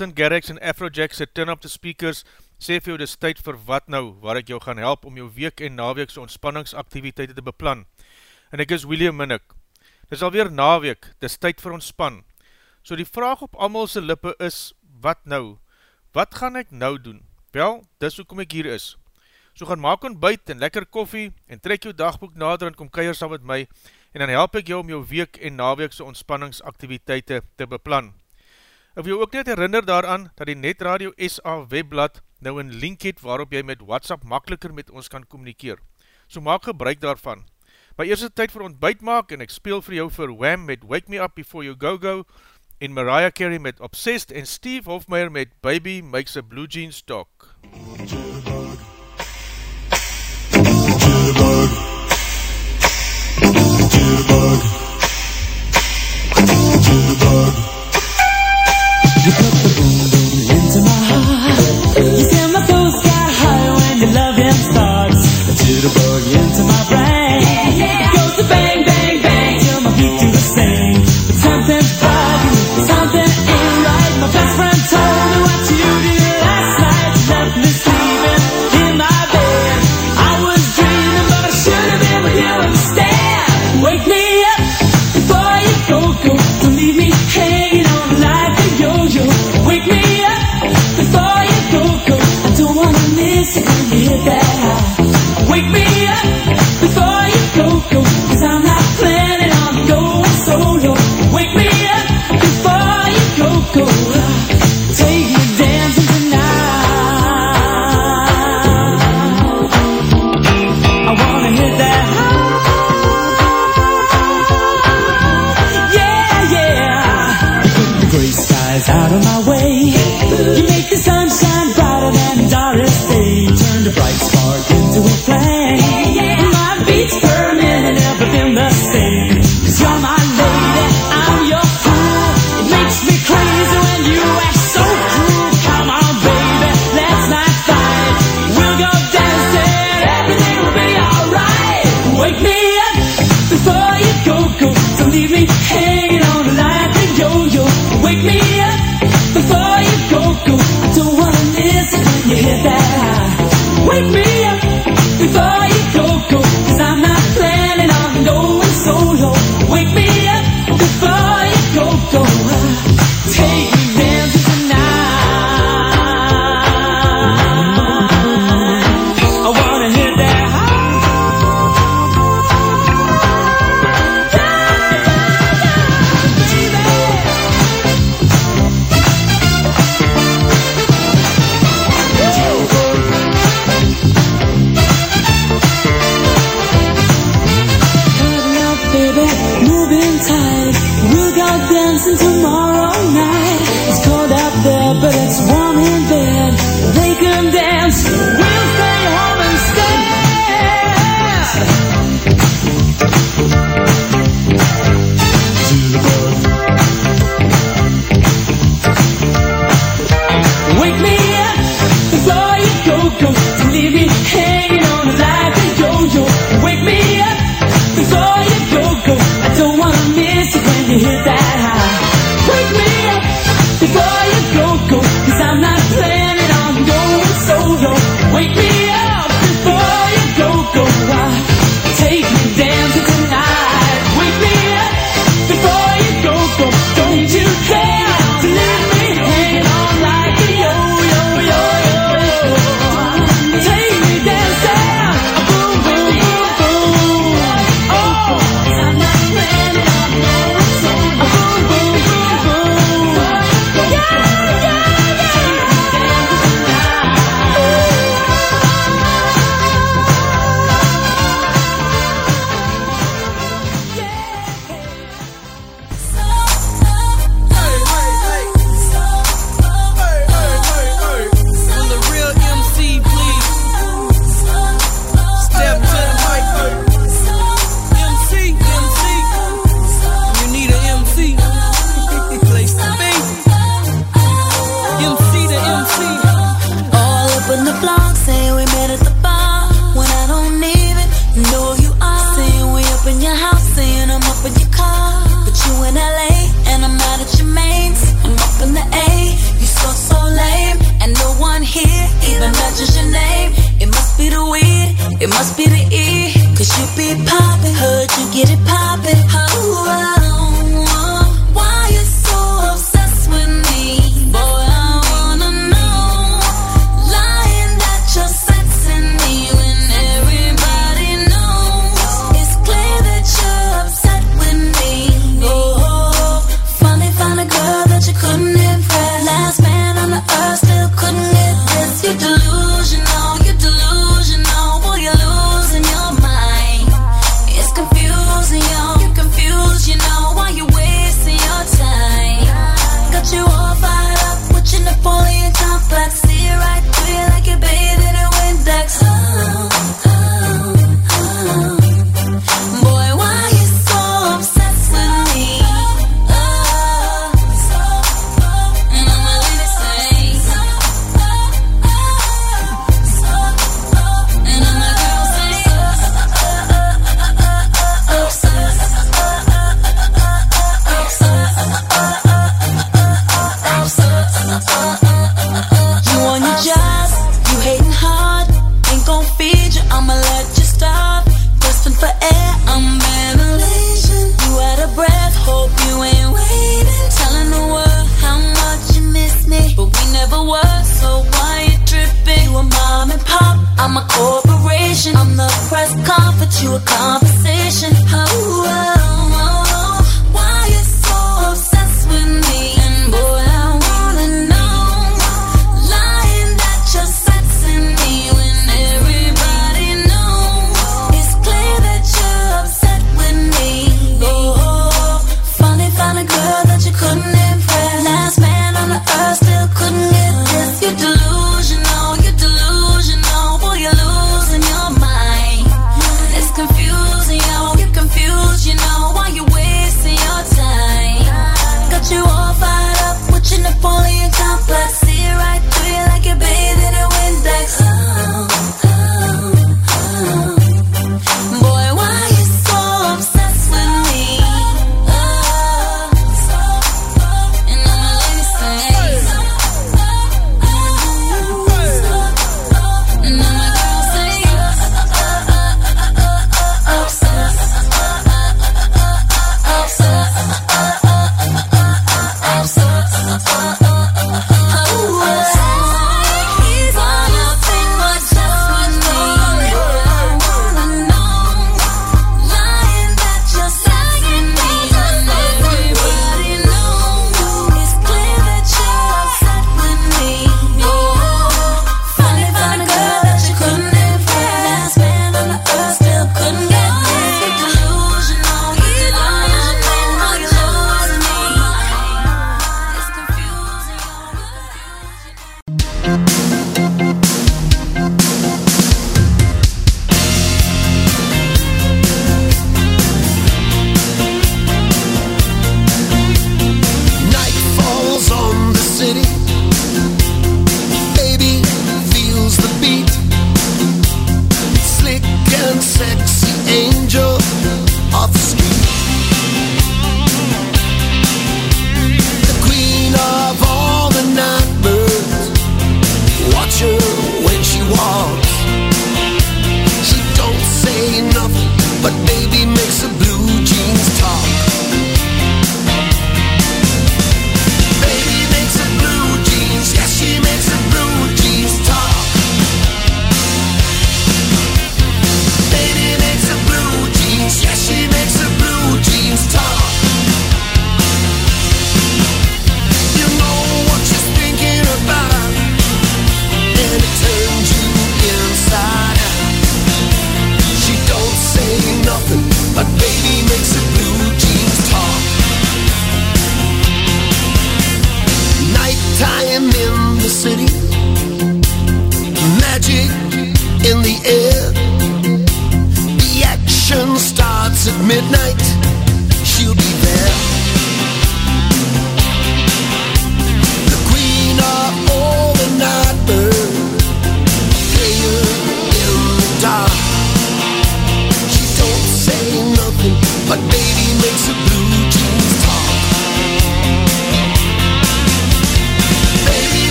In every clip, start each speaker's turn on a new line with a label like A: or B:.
A: Martin Garrix en Afrojack se Turn Up the Speakers sê vir jou dis tyd vir wat nou, waar ek jou gaan help om jou week en naweekse ontspanningsaktiviteite te beplan. En ek is William Minnick. Dis alweer naweek, dis tyd vir ontspan. So die vraag op amalse lippe is, wat nou? Wat gaan ek nou doen? Wel, dis hoekom ek hier is. So gaan maak ontbijt en lekker koffie en trek jou dagboek nader en kom keier saam met my en dan help ek jou om jou week en naweekse ontspanningsaktiviteite te beplan. Ek wil jou ook net herinner daaraan dat die Netradio SA webblad nou een link het waarop jy met WhatsApp makkeliker met ons kan communikeer. So maak gebruik daarvan. My eerste tyd vir ontbijt maak en ek speel vir jou vir Wham met Wake Me Up Before You Go Go en Mariah Carey met Obsessed en Steve Hofmeyer met Baby Makes a Blue Jeans Talk.
B: into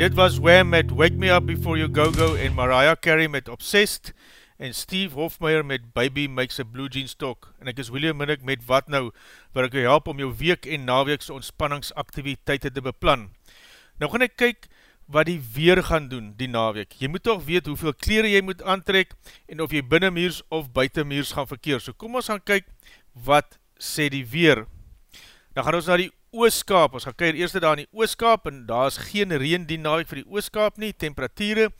A: dit was Wham met Wake Me Up Before You Go Go en Mariah Carey met Obsessed en Steve Hofmeyer met Baby Makes a Blue Jeans Talk en ek is William Minnick met Wat Nou waar ek jou help om jou week en naweekse ontspanningsaktiviteite te beplan. Nou gaan ek kyk wat die weer gaan doen die naweek. Jy moet toch weet hoeveel kleren jy moet aantrek en of jy binnenmuurs of buitenmuurs gaan verkeer. So kom ons gaan kyk wat sê die weer. Dan gaan ons na die ooskaap, ons gaan kyk eerst daar in die ooskaap, en daar is geen reen die naweek vir die ooskaap nie, temperatuurde,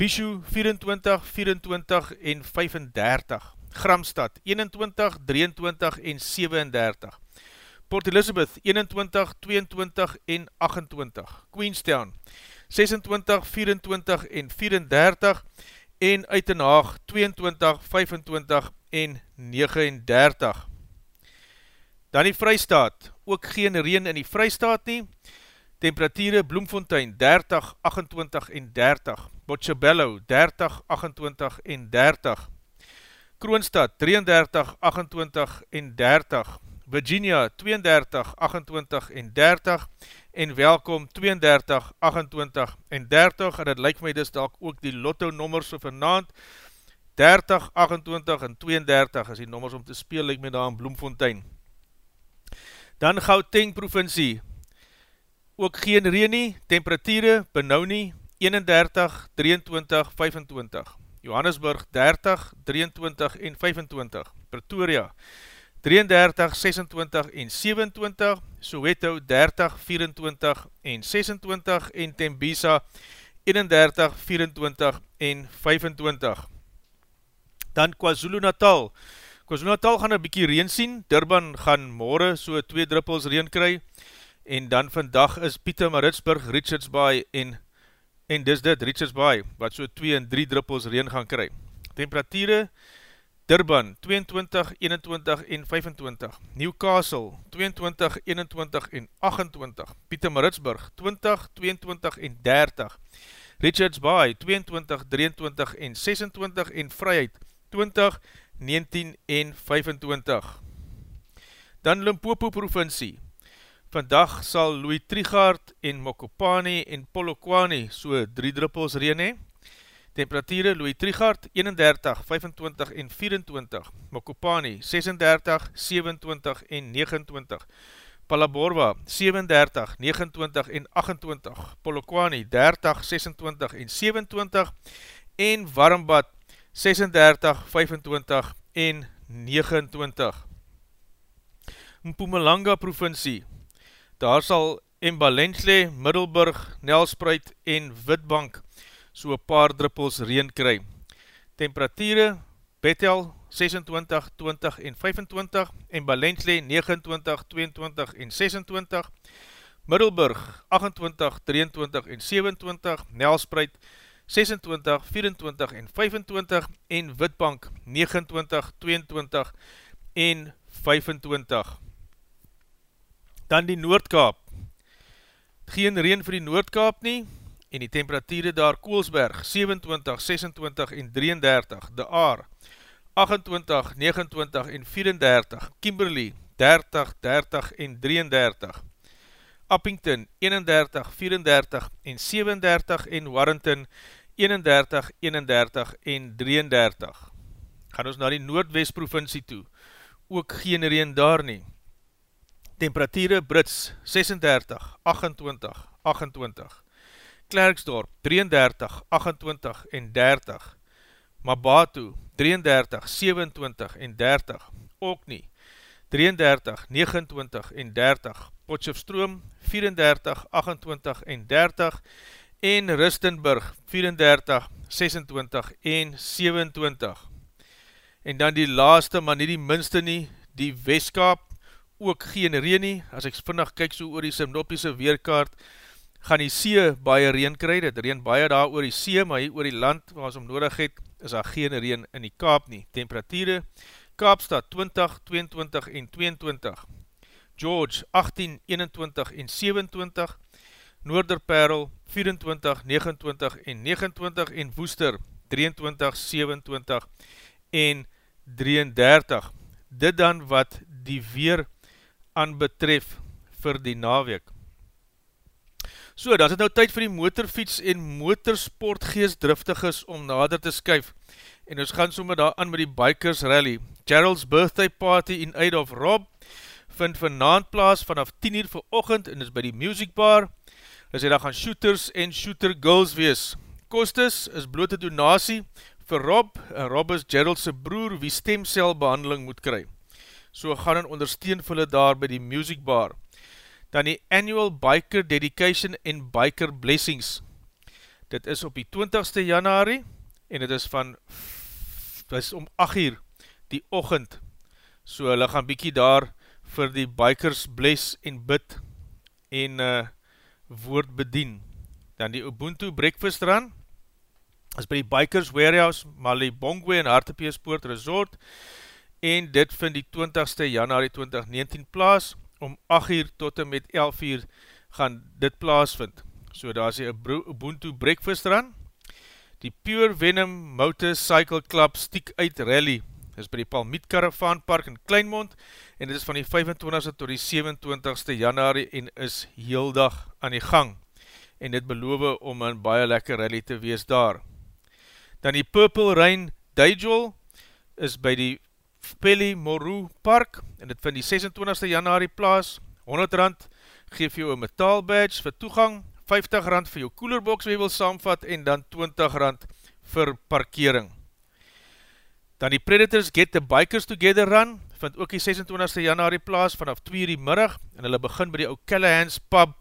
A: Bishu 24, 24 en 35, Gramstad 21, 23 en 37, Port Elizabeth 21, 22 en 28, Queenstown 26, 24 en 34, en Uitenhaag 22, 25 en 39. Dan die Vrystaat, ook geen reen in die Vrystaat nie. Temperatuurde Bloemfontein 30, 28 en 30. Bochabello 30, 28 en 30. Kroonstad 33, 28 en 30. Virginia 32, 28 en 30. En welkom 32, 28 en 30. En het lyk my dis dalk ook die lotto nommers so vanavond. 30, 28 en 32 is die nommers om te speel, lyk my daar in Bloemfontein. Dan Gauteng provincie, ook geen reen nie, temperatuur benauw nie, 31, 23, 25. Johannesburg 30, 23 en 25. Pretoria 33, 26 en 27. Soweto 30, 24 en 26 en Tembisa 31, 24 en 25. Dan KwaZulu Natal 30, KwaZulu-Natal nou gaan een bykie reen sien, Durban gaan morgen so 2 druppels reen kry, en dan vandag is Pieter Maritsburg, Richards Bay en, en dis dit, Richards Bay, wat so 2 en 3 druppels reen gaan kry. Temperatuur Durban 22, 21 en 25, Newcastle 22, 21 en 28, Pieter Maritsburg 20, 22 en 30, Richards Bay 22, 23 en 26 en Vryheid 20, 22 19 en 25. Dan Limpopo provincie. Vandag sal Louis Trigaard en Mokopani en Polokwane so 3 druppels reen hee. Temperatuurde Louis Trigaard 31, 25 en 24. Mokopani 36, 27 en 29. Palaborwa 37, 29 en 28. Polokwane 30, 26 en 27. En Warmbad 36, 25 en 29. Mpumalanga provincie, daar sal Embalensle, Middelburg, Nelspreid en Witbank so paar druppels reen kry. Temperatuurde, Bethel 26, 20 en 25, Embalensle 29, 22 en 26, Middelburg 28, 23 en 27, Nelspreid 26, 24 en 25 en Witbank 29, 22 en 25. Dan die Noordkaap. Geen reen vir die Noordkaap nie en die temperatuurde daar Koolsberg 27, 26 en 33, De Aar 28, 29 en 34, Kimberley 30, 30 en 33, Uppington 31, 34 en 37 en Warrington 31, 31 en 33. Gaan ons na die Noordwest provincie toe, ook geen reen daar nie. Temperatuurde Brits 36, 28, 28. Klerksdorp 33, 28 en 30. Mabatu 33, 27 en 30. Ook nie 33, 29 en 30. Potjefstroom 34, 28 en 30 en Rustenburg 34, 26 en 27. En dan die laaste, maar nie die minste nie, die Westkaap, ook geen reen nie, as ek vinnig kyk so oor die synoptiese weerkaart, gaan die see baie reen kry, dit reen baie daar oor die see, maar hier oor die land, waar ons om nodig het, is daar geen reen in die Kaap nie. Temperatuurde, Kaapstad 20, 22 en 22, George 18, 21 en 27, Noorderperl 24, 29 en 29 en Woester 23, 27 en 33. Dit dan wat die weer aan betref vir die naweek. So, dan is het nou tyd vir die motorfiets en motorsportgeest driftig is om nader te skuif. En ons gaan sommer daar aan met die Bikers Rally. Gerald's Birthday Party in Aid of Rob vind vanavond plaas vanaf 10 uur vir ochend en is by die Music Bar. As hy daar gaan shooters en shooter girls wees. Kostes is blote donatie vir Rob en Rob is Gerald's broer wie stemcelbehandeling moet kry. So gaan en ondersteun vir hulle daar by die Music Bar dan die Annual Biker Dedication en Biker Blessings. Dit is op die 20ste januari en dit is van dit is om 8 uur die ochend. So hulle gaan bykie daar vir die bikers bless en bid en uh, woord bedien. Dan die Ubuntu Breakfast Run is by die Bikers Warehouse, Malibongwe en Hartepeespoort Resort en dit vind die 20ste januari 2019 plaas om 8 uur tot en met 11 uur gaan dit plaasvind. So daar is die Ubuntu Breakfast Run, die Pure Venom Motorcycle Club Stiek uit Rally, is by die Palmiet Caravan Park in Kleinmond, en dit is van die 25ste tot die 27ste januari en is heel dag aan die gang, en dit beloof om een baie lekker rally te wees daar. Dan die Purple Rain Dijol is by die Pelly Moru Park en dit vind die 26ste januari plaas. 100 rand geef jou een metaal badge vir toegang 50 rand vir jou coolerbox wie wil saamvat en dan 20 rand vir parkering dan die Predators Get the Bikers Together Run vind ook die 26ste januari plaas vanaf 2 uur die middag en hulle begin by die O'Callaghan's pub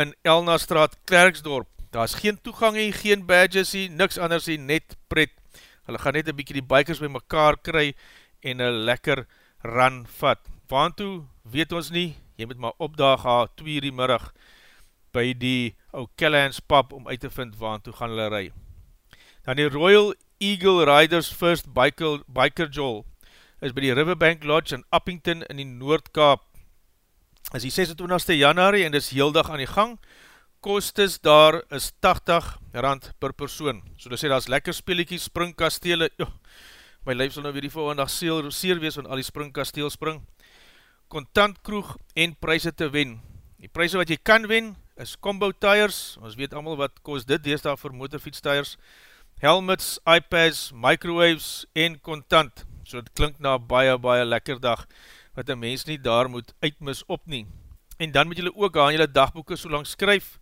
A: in Elna straat Klerksdorp daar is geen toegang hier, geen badges hier, niks anders hier, net pret hulle gaan net een bykie die bikers by mekaar kry en een lekker run vat. Waantoe weet ons nie, jy moet maar opdaag haar 2 uur die middag by die ou Callahan's pub om uit te vind waantoe gaan hulle ry. Dan die Royal Eagle Riders First Biker, Biker Joel is by die Riverbank Lodge in Uppington in die Noordkaap. Is die 26ste januari en dis heel dag aan die gang. Kostes daar is 80 rand per persoon. So dis sê, daar is lekker speeliekies, springkastele, joh, my lyf sal nou weer die volgende dag seer, seer wees van al die springkasteel spring, kontant kroeg en prijse te wen. Die prijse wat jy kan wen is combo tires, ons weet allemaal wat kost dit dees daar vir motorfiets tires, helmets, iPads, microwaves en kontant. So het klink na baie, baie lekker dag, wat een mens nie daar moet uitmis op nie. En dan moet jylle ook aan jylle dagboeken so lang skryf,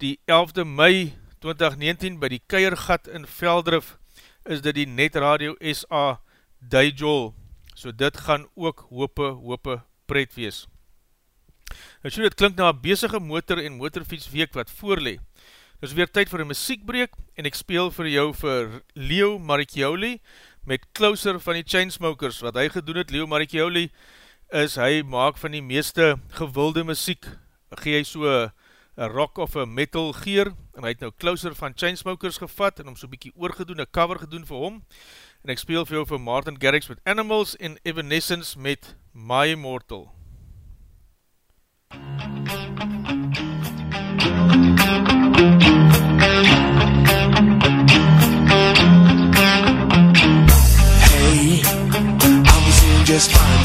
A: die 11de mei 2019 by die Keiergat in Veldrif, is dit die Net Radio SA Dijol, so dit gaan ook hope, hope pret wees. En so dit klink na een bezige motor en motorfiets week wat voorlee. Dit is weer tyd vir een muziekbreek en ek speel vir jou vir Leo Maricchioli met Closer van die Chainsmokers. Wat hy gedoen het, Leo Maricchioli, is hy maak van die meeste gewilde muziek, gee hy so een rock of een metal geer, en hy het nou Closer van Chainsmokers gevat, en om so bykie oorgedoen, een cover gedoen vir hom, en ek speel vir jou vir Martin Garrix met Animals, en Evanescence met My Immortal.
C: Hey,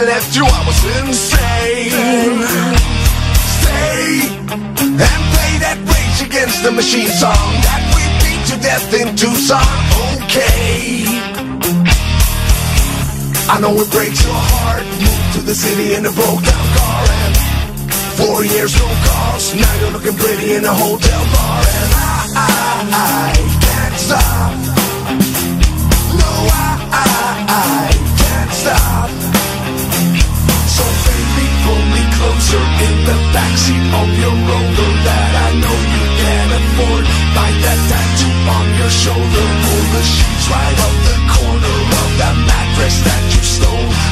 C: I left you. I was insane. Stay And play that Rage Against the Machine song. That we beat to death in Tucson. Okay. I know it breaks your heart. Moved to the city in a broke down car. And four years no calls Now you're looking pretty in a hotel bar. And I, I, I can't stop. No, I, the backseat of your rover That I know you can't afford. Bite that tattoo on your shoulder. Pull the sheets right off the corner Of that mattress that you stole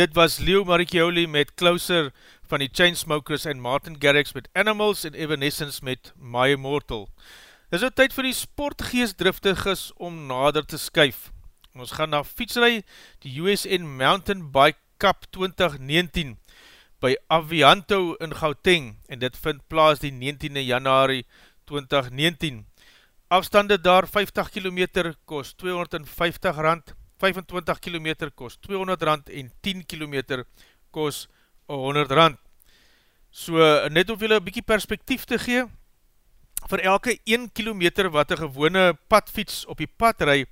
A: Dit was Leo Maricchioli met Closer van die Chainsmokers en Martin Garrix met Animals en Evanescence met My Immortal. Dit is nou tyd vir die sportgeestdriftiges om nader te skuif. Ons gaan na fietsrui die USN Mountain Bike Cup 2019 by Avianto in Gauteng en dit vind plaas die 19e januari 2019. Afstande daar 50 km kost 250 rand 25 km kos 200 rand en 10 km kos 100 rand. So net om julle bykie perspektief te gee, vir elke 1 km wat een gewone padfiets op die pad rij,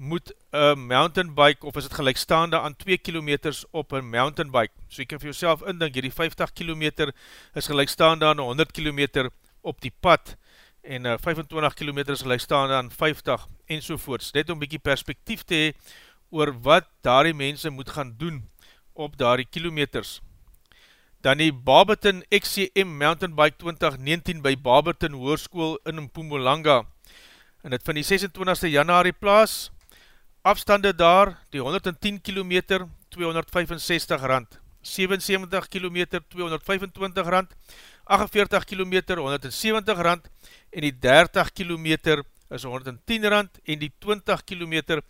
A: moet een mountain bike, of is het gelijkstaande aan 2 km op een mountain bike. So jy kan vir jouself indink, hierdie 50 km is gelijkstaande aan 100 km op die pad en uh, 25 km sal hy staan aan 50 en sovoorts, net om bykie perspektief te hee oor wat daardie mense moet gaan doen op daardie kilometers. Dan die Barberton XCM Mountain Bike 2019 by Barberton Hoorskool in Mpumalanga. En dit van die 26ste januari plaas, afstande daar die 110 km 265 rand, 77 km 225 rand, 48 km, 170 rand, en die 30 km is 110 rand, en die 20 km,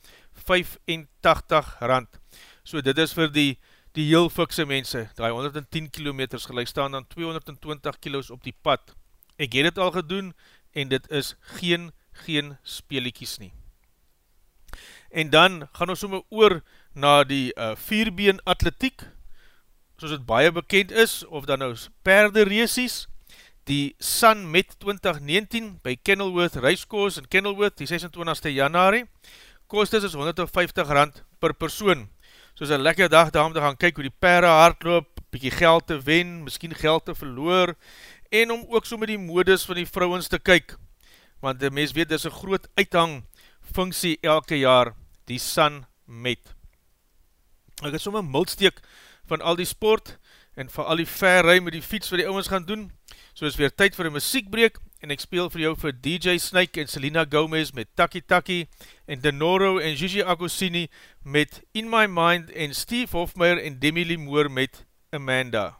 A: 85 rand. So dit is vir die die heel fikse mense, die 110 km gelijk staan dan 220 kilos op die pad. Ek het het al gedoen en dit is geen, geen speeliekies nie. En dan gaan ons somme oor na die uh, vierbeen atletiek, soos het baie bekend is, of dan nou perde reesies, die Sun Met 2019 by Kenilworth Racecourse in Kenilworth, die 26 januari, kost is 150 rand per persoon, soos een lekker dag daar om te gaan kyk hoe die pere hardloop, bykie geld te wen, miskien geld te verloor, en om ook so met die modus van die vrouwens te kyk, want die mens weet, dit is een groot uithang funksie elke jaar, die Sun Met. Ek het so my muldsteek van al die sport, en van al die verrui met die fiets wat die ouwens gaan doen, so is weer tyd vir een muziekbreek, en ek speel vir jou vir DJ Snake en Selena Gomez met Taki Taki en Denoro en Gigi Agosini met In My Mind en Steve Hofmeyer en Demi Lee Moore met Amanda.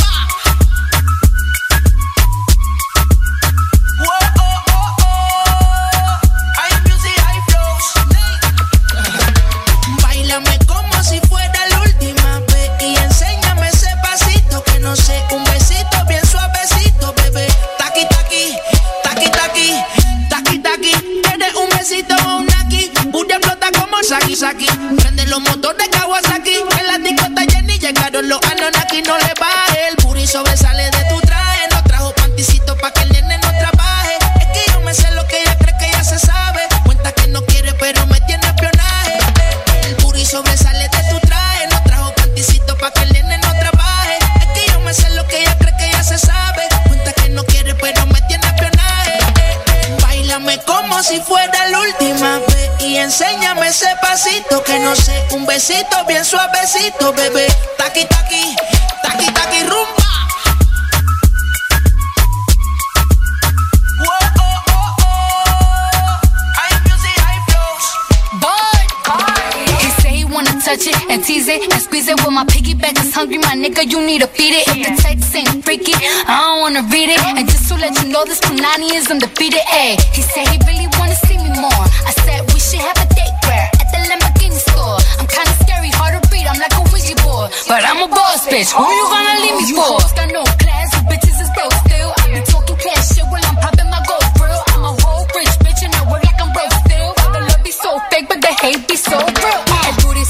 D: Suavecito, bebé. Taqui taqui, taqui taqui rumba.
E: touch it and tease it and squeeze it. When my piggyback is hungry, my nigga, you need to feed it. If the text ain't freaky, I don't wanna read it. And just to let you know, this Punani is undefeated. Ayy, he said he really wanna see me more. I said we should have a date where at the Lamborghini store. I'm kinda scary, but I'm a boss bitch. Who you gonna leave me for? Got no class, bitches is broke still. I be talking cash shit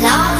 F: love.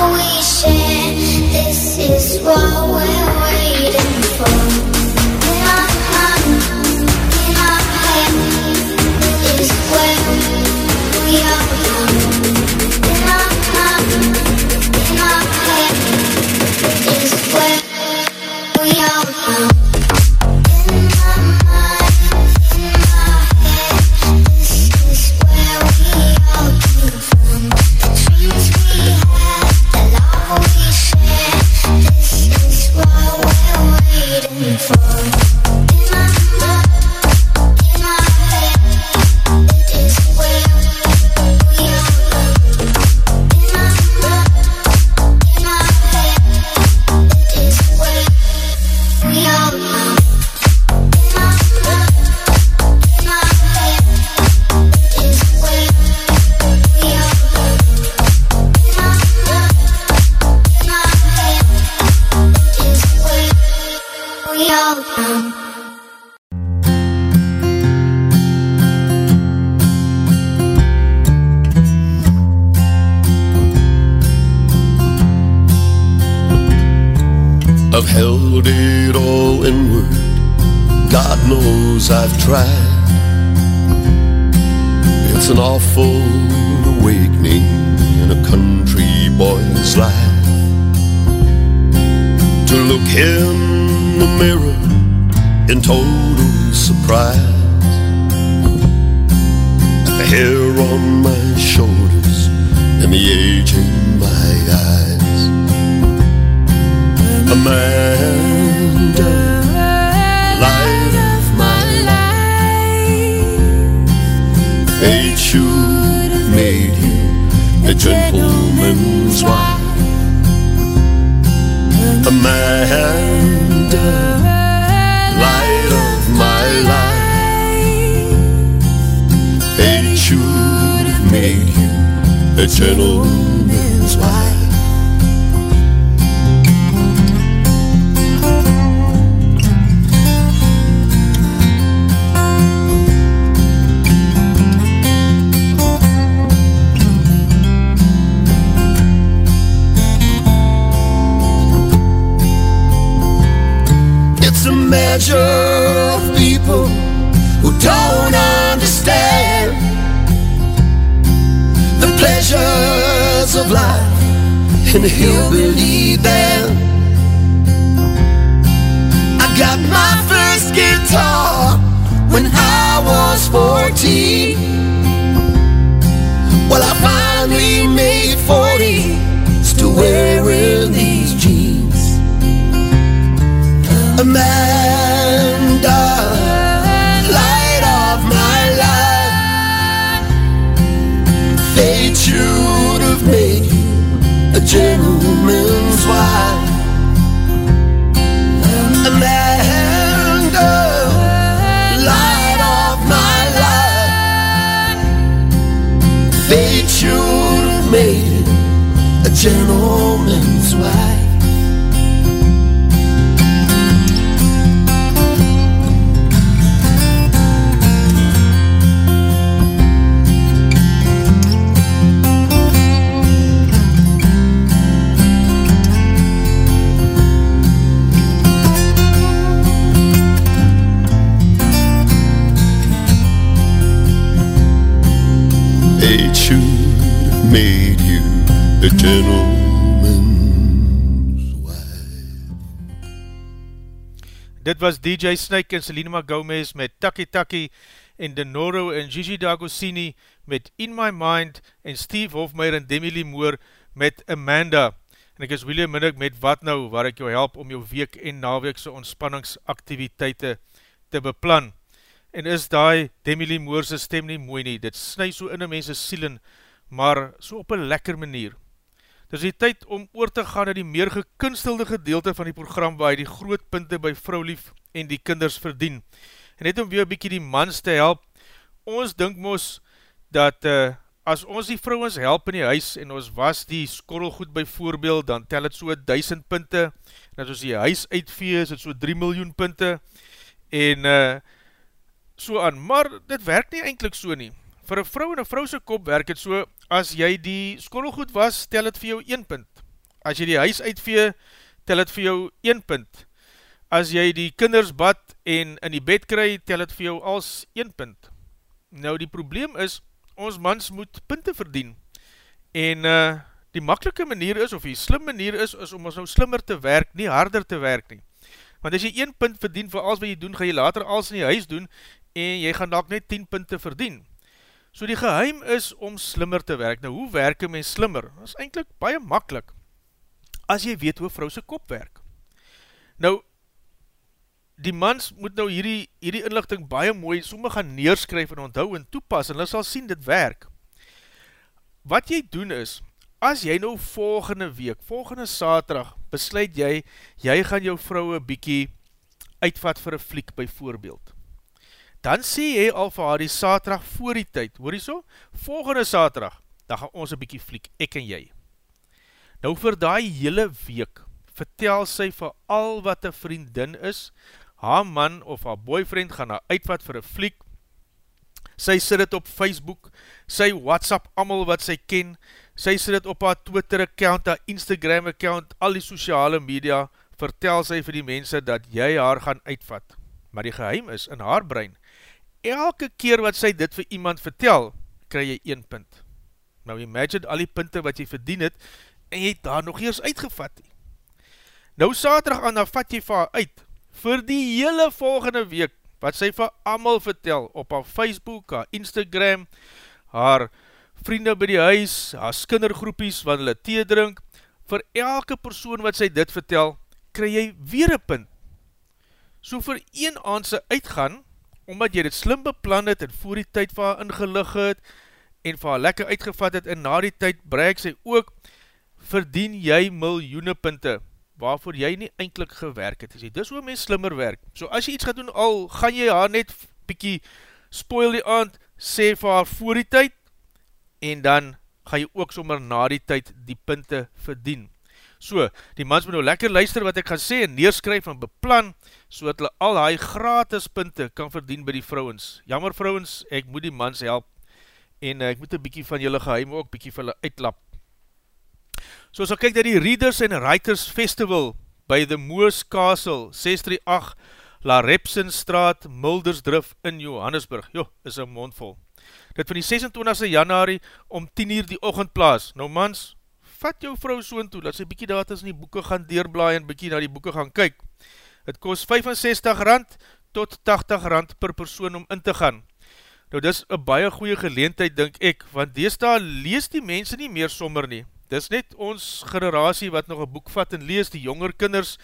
G: gentleman's wife, Amanda, light of my life. It should have made you a
C: gentleman.
G: It should have made you a gentleman's
A: Dit was DJ Snake en Selena Gomez met Taki Taki en Denoro en Gigi D'Agostini met In My Mind en Steve Hofmeyer en Demi Lee Moore met Amanda. En ek is William Minnick met Wat Nou, waar ek jou help om jou week en naweekse ontspanningsaktiviteite te beplan. En is die Demi Lee Moore stem nie mooi nie, dit snu so in die mense sielen, maar so op een lekker manier. Dit is die tyd om oor te gaan na die meer gekunstelde gedeelte van die program waar hy die groot punte by vrouwlief en die kinders verdien. En net om weer bykie die mans te help, ons dink moos dat uh, as ons die vrouwens help in die huis en ons was die skorrelgoed by voorbeeld, dan tel het so 1000 punte, en as ons die huis uitvee, is het so 3 miljoen punte, en uh, so aan, maar dit werk nie eindelijk so nie. Voor een vrou en een vrouwse kop werk het so, as jy die skorrelgoed was, tel het vir jou 1 punt. As jy die huis uitvee, tel het vir jou 1 punt. As jy die kinders bad en in die bed kry, tel het vir jou als 1 punt. Nou die probleem is, ons mans moet punte verdien. En uh, die makkelike manier is, of die slim manier is, is om ons nou slimmer te werk, nie harder te werk nie. Want as jy 1 punt verdien vir alles wat jy doen, ga jy later alles in die huis doen, en jy gaan dalk net 10 punte verdien. So die geheim is om slimmer te werk. Nou hoe werk een mens slimmer? Dat is eindelijk baie makkelijk, as jy weet hoe vrou sy kop werk. Nou, die mans moet nou hierdie, hierdie inlichting baie mooi somme gaan neerskryf en onthou en toepas, en hulle sal sien dit werk. Wat jy doen is, as jy nou volgende week, volgende saterdag, besluit jy, jy gaan jou vrou een bykie uitvat vir een fliek by voorbeeld dan sê jy al vir haar die saterdag voor die tyd, hoor jy so? Volgende saterdag, dan gaan ons een bykie fliek, ek en jy. Nou vir die hele week, vertel sy vir al wat een vriendin is, haar man of haar boyfriend gaan haar uitvat vir een fliek, sy sit het op Facebook, sy WhatsApp amal wat sy ken, sy sit het op haar Twitter account, haar Instagram account, al die sociale media, vertel sy vir die mense dat jy haar gaan uitvat. Maar die geheim is, in haar brein, elke keer wat sy dit vir iemand vertel, kry jy 1 punt. Nou imagine al die punte wat jy verdien het, en jy het daar nog eers uitgevat. Nou saterdag aan, dan vat jy vir haar uit, vir die hele volgende week, wat sy vir amal vertel, op haar Facebook, haar Instagram, haar vriende by die huis, haar skindergroepies, wat hulle thee drink, vir elke persoon wat sy dit vertel, kry jy weer een punt. So vir een aandse uitgaan, omdat jy dit slim beplan het en voor die tyd vir haar ingelig het en vir haar lekker uitgevat het en na die tyd bereik sy ook, verdien jy miljoene punte waarvoor jy nie eindelijk gewerk het. Dis, dis hoe mens slimmer werk. So as jy iets gaat doen, al gaan jy haar net bykie spoil die aand, sê vir haar voor die tyd en dan ga jy ook sommer na die tyd die punte verdien. So, die mans moet nou lekker luister wat ek gaan sê en neerskryf en beplan, so dat hulle al die gratis punte kan verdien by die vrouwens. Jammer vrouwens, ek moet die mans help en uh, ek moet een bykie van julle geheim ook bykie van hulle uitlap. So as ek kyk dat die Readers and Writers Festival by the Moos Castle 638 La Repsenstraat Muldersdrif in Johannesburg, jo, is een mondvol. Dit van die 26 januari om 10 uur die ochend plaas. Nou mans, vat jou vrou soon toe, dat sy bykie daar in die boeken gaan deurblaai en bykie na die boeken gaan kyk. Het kost 65 rand tot 80 rand per persoon om in te gaan. Nou dis een baie goeie geleentheid, denk ek, want dees daar lees die mense nie meer sommer nie. Dis net ons generatie wat nog een boek vat en lees, die jonger kinders,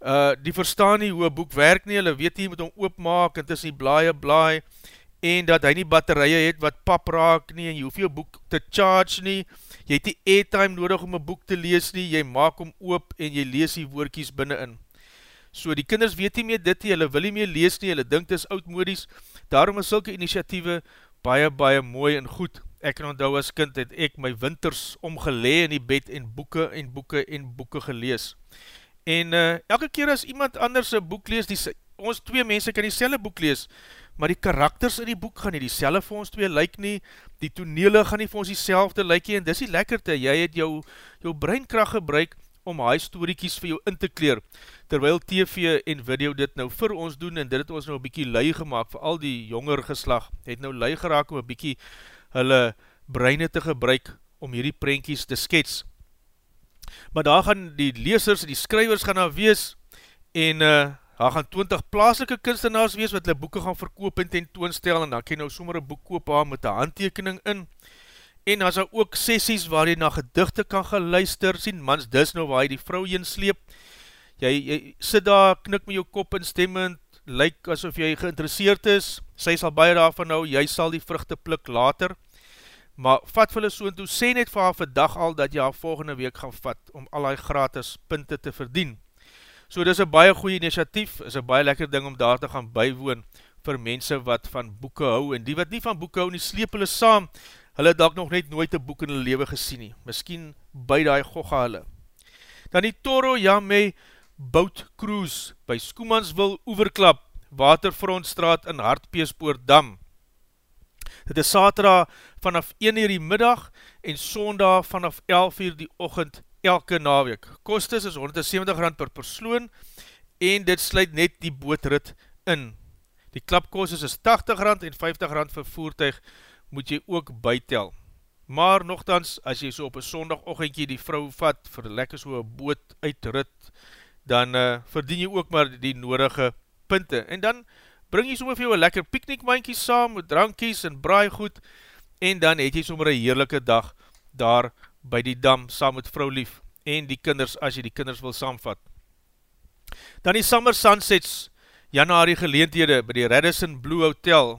A: uh, die verstaan nie hoe een boek werk nie, hulle weet nie, moet hom oopmaak en tussen die blaie blaai, en dat hy nie batterije het wat pap raak nie, en jy hoef jou boek te charge nie, jy het die airtime nodig om een boek te lees nie, jy maak hom oop en jy lees die woordkies binnenin. So die kinders weet nie meer dit nie, hulle wil nie meer lees nie, hulle dink dit is oudmodies, daarom is sulke initiatieve baie baie mooi en goed. ek kan onthou as kind het ek my winters omgelee in die bed en boeke en boeke en boeke gelees. En uh, elke keer as iemand anders een boek lees, die, ons twee mense kan die selle boek lees, maar die karakters in die boek gaan nie die selle vir ons twee lyk nie, die tonele gaan nie vir ons die selfde lyk nie, en dis die lekkerte, jy het jou, jou breinkracht gebruik om hy storiekies vir jou in te kleer, terwyl TV en video dit nou vir ons doen, en dit het ons nou een bykie lui gemaakt, vir al die jonger geslag, het nou lui geraak om een bykie hulle breine te gebruik, om hierdie prentjies te skets. Maar daar gaan die leesers, die skrywers gaan nou wees, en uh, daar gaan 20 plaaslike kunstenaars wees, wat hulle boeken gaan verkoop en tentoonstel, en dan kan jy nou sommer een boek koop aan met een handtekening in, as daar ook sessies waar jy na gedichte kan geluister, sien mans dis nou waar jy die vrou heen sleep, jy, jy sit daar, knik met jou kop in stemmend, lyk asof jy geïnteresseerd is, sy sal baie daarvan nou, jy sal die vruchte plik later, maar vat vir hulle so en toe, sê net vir haar vir dag al, dat jy haar volgende week gaan vat, om al die gratis punte te verdien. So dit is een baie goeie initiatief, is een baie lekker ding om daar te gaan bywoon, vir mense wat van boeken hou, en die wat nie van boeken hou, nie sleep hulle saam, hulle het nog net nooit een boek in hulle leven gesien nie, miskien by die gogga hulle. Dan die Toro Yame Boat Cruise, by Skoemansville Oeverklap, Waterfrontstraat in Hartpeespoort Dam, Dit is saterdag vanaf 1 uur die middag en sondag vanaf 11 uur die ochend elke naweek. Kostes is 170 rand per persoon en dit sluit net die bootrit in. Die klapkostes is 80 rand en 50 rand vir voertuig moet jy ook bytel. Maar nogthans, as jy so op een sondag ochendje die vrou vat vir lekker so een boot uitrit, dan uh, verdien jy ook maar die nodige punte. En dan bring jy sommer vir jou een lekker piknikmankie saam met drankies en braaigoed en dan het jy sommer een heerlijke dag daar by die dam saam met vrou lief en die kinders as jy die kinders wil saamvat. Dan die Summer Sunsets januari geleendhede by die Radisson Blue Hotel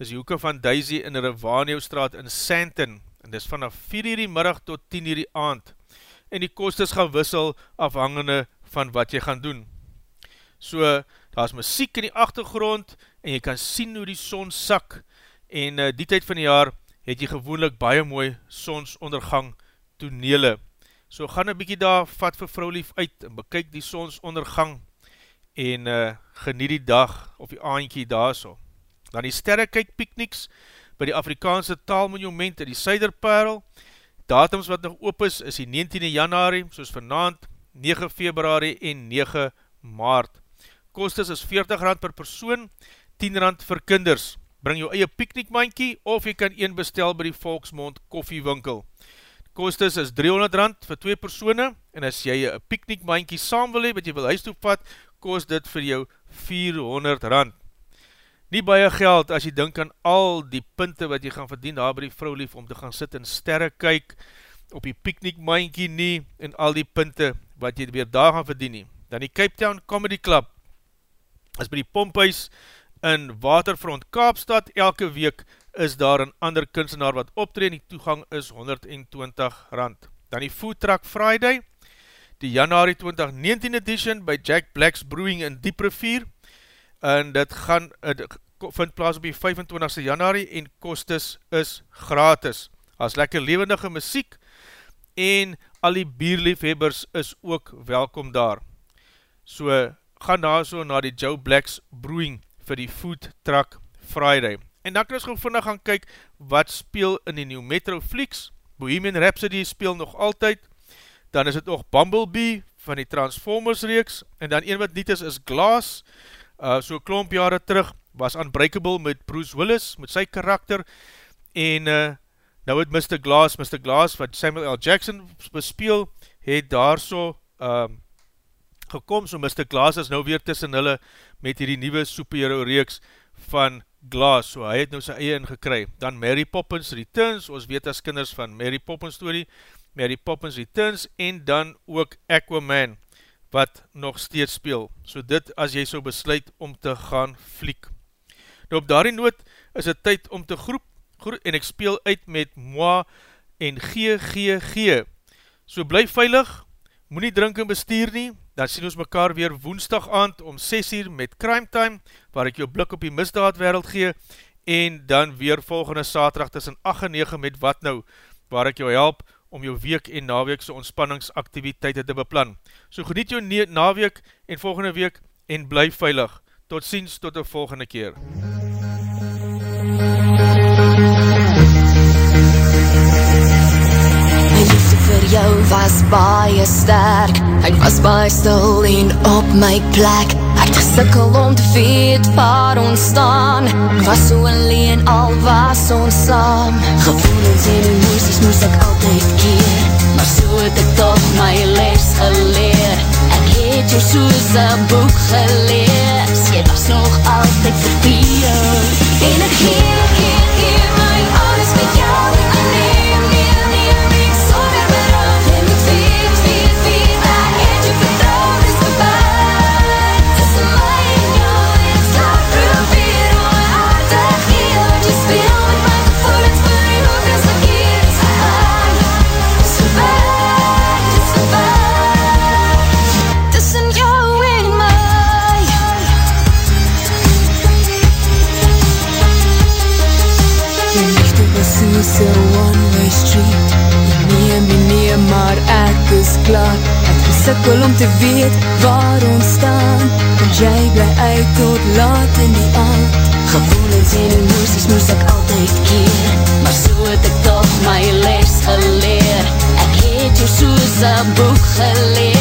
A: is die hoeke van Daisy in die Rivanio straat in Santon en dis vanaf 4 uur die middag tot 10 uur die aand en die kostes gaan wissel afhangende van wat jy gaan doen. So, daar is muziek in die achtergrond, en jy kan sien hoe die son sak, en uh, die tyd van die jaar, het jy gewoonlik baie mooi sonsondergang tonele. So gaan een bykie daar, vat vir vrou lief uit, en bekyk die sonsondergang, en uh, geniet die dag, of die aantjie daar so. Dan die sterrekyk pikniks, by die Afrikaanse taalmonument in die Suiderperl, datums wat nog op is, is die 19 januari, soos vanavond, 9 februari en 9 maart kostes is 40 rand per persoon, 10 rand vir kinders. Bring jou eie piknikmankie of jy kan een bestel by die Volksmond koffiewinkel. Kostes is 300 rand vir 2 persone en as jy een piknikmankie saam wil hee wat jy wil huis toepat, kost dit vir jou 400 rand. Nie baie geld as jy dink aan al die punte wat jy gaan verdien daar by die vrou lief om te gaan sit en sterre kyk op die piknikmankie nie en al die punte wat jy weer daar gaan verdien nie. Dan die Cape Town Comedy Club is by die Pomphuis in Waterfront Kaapstad, elke week is daar een ander kunstenaar wat optree en die toegang is 120 rand. Dan die Food Truck Friday, die Januari 2019 edition by Jack Black's Brewing in Dieprevier, en dit gaan, het vind plaas op die 25 januari en kostes is gratis. As lekker levendige muziek en al die bierliefhebbers is ook welkom daar. So, gaan daar so na die Joe Blacks Brewing vir die Food Truck Friday. En dan kan ons gewoon vinnig gaan kyk wat speel in die New Metro Flix. Bohemian Rhapsody speel nog altyd. Dan is het nog Bumblebee van die Transformers reeks. En dan een wat niet is, is Glass. Uh, so klomp jare terug was Unbreakable met Bruce Willis, met sy karakter. En uh, nou het Mr. Glass, Mr. Glass wat Samuel L. Jackson bespeel, het daar so... Um, gekom, so Mr. Glass is nou weer tussen hulle met hierdie nieuwe superhero reeks van Glass, so hy het nou sy eie ingekry. Dan Mary Poppins Returns, ons weet as kinders van Mary Poppins story, Mary Poppins Returns, en dan ook Aquaman, wat nog steeds speel. So dit as jy so besluit om te gaan fliek. Nou op daarie noot is het tyd om te groep, groep en ek speel uit met Moa en GGG. So bly veilig, moet nie drink en bestuur nie, dan sien ons mekaar weer woensdag aand om 6 uur met Crime Time, waar ek jou blik op die misdaad wereld gee, en dan weer volgende saterdag tussen 8 en 9 met Wat Nou, waar ek jou help om jou week en naweekse ontspanningsaktiviteite te beplan. So geniet jou naweek en volgende week en bly veilig. Tot ziens, tot die volgende keer.
B: My liefde vir jou was baie sterk Hy was baie stil en op my plek Ek gesikkel om te weet waar ons staan. Ek was so alleen al was ons saam. Gevoelens en emoties moes ek altyd keer. Maar so het ek toch my les geleer. Het jou soos een boek gelees Jy was nog altyd verveel En ek gee, Ek gesikkel om te weet waar ons staan. Want jy bly uit tot laat in die aand. Gevoelens en emoties moes ek altyd keer. Maar so het ek toch my les geleer. Ek het jou soos een boek gelees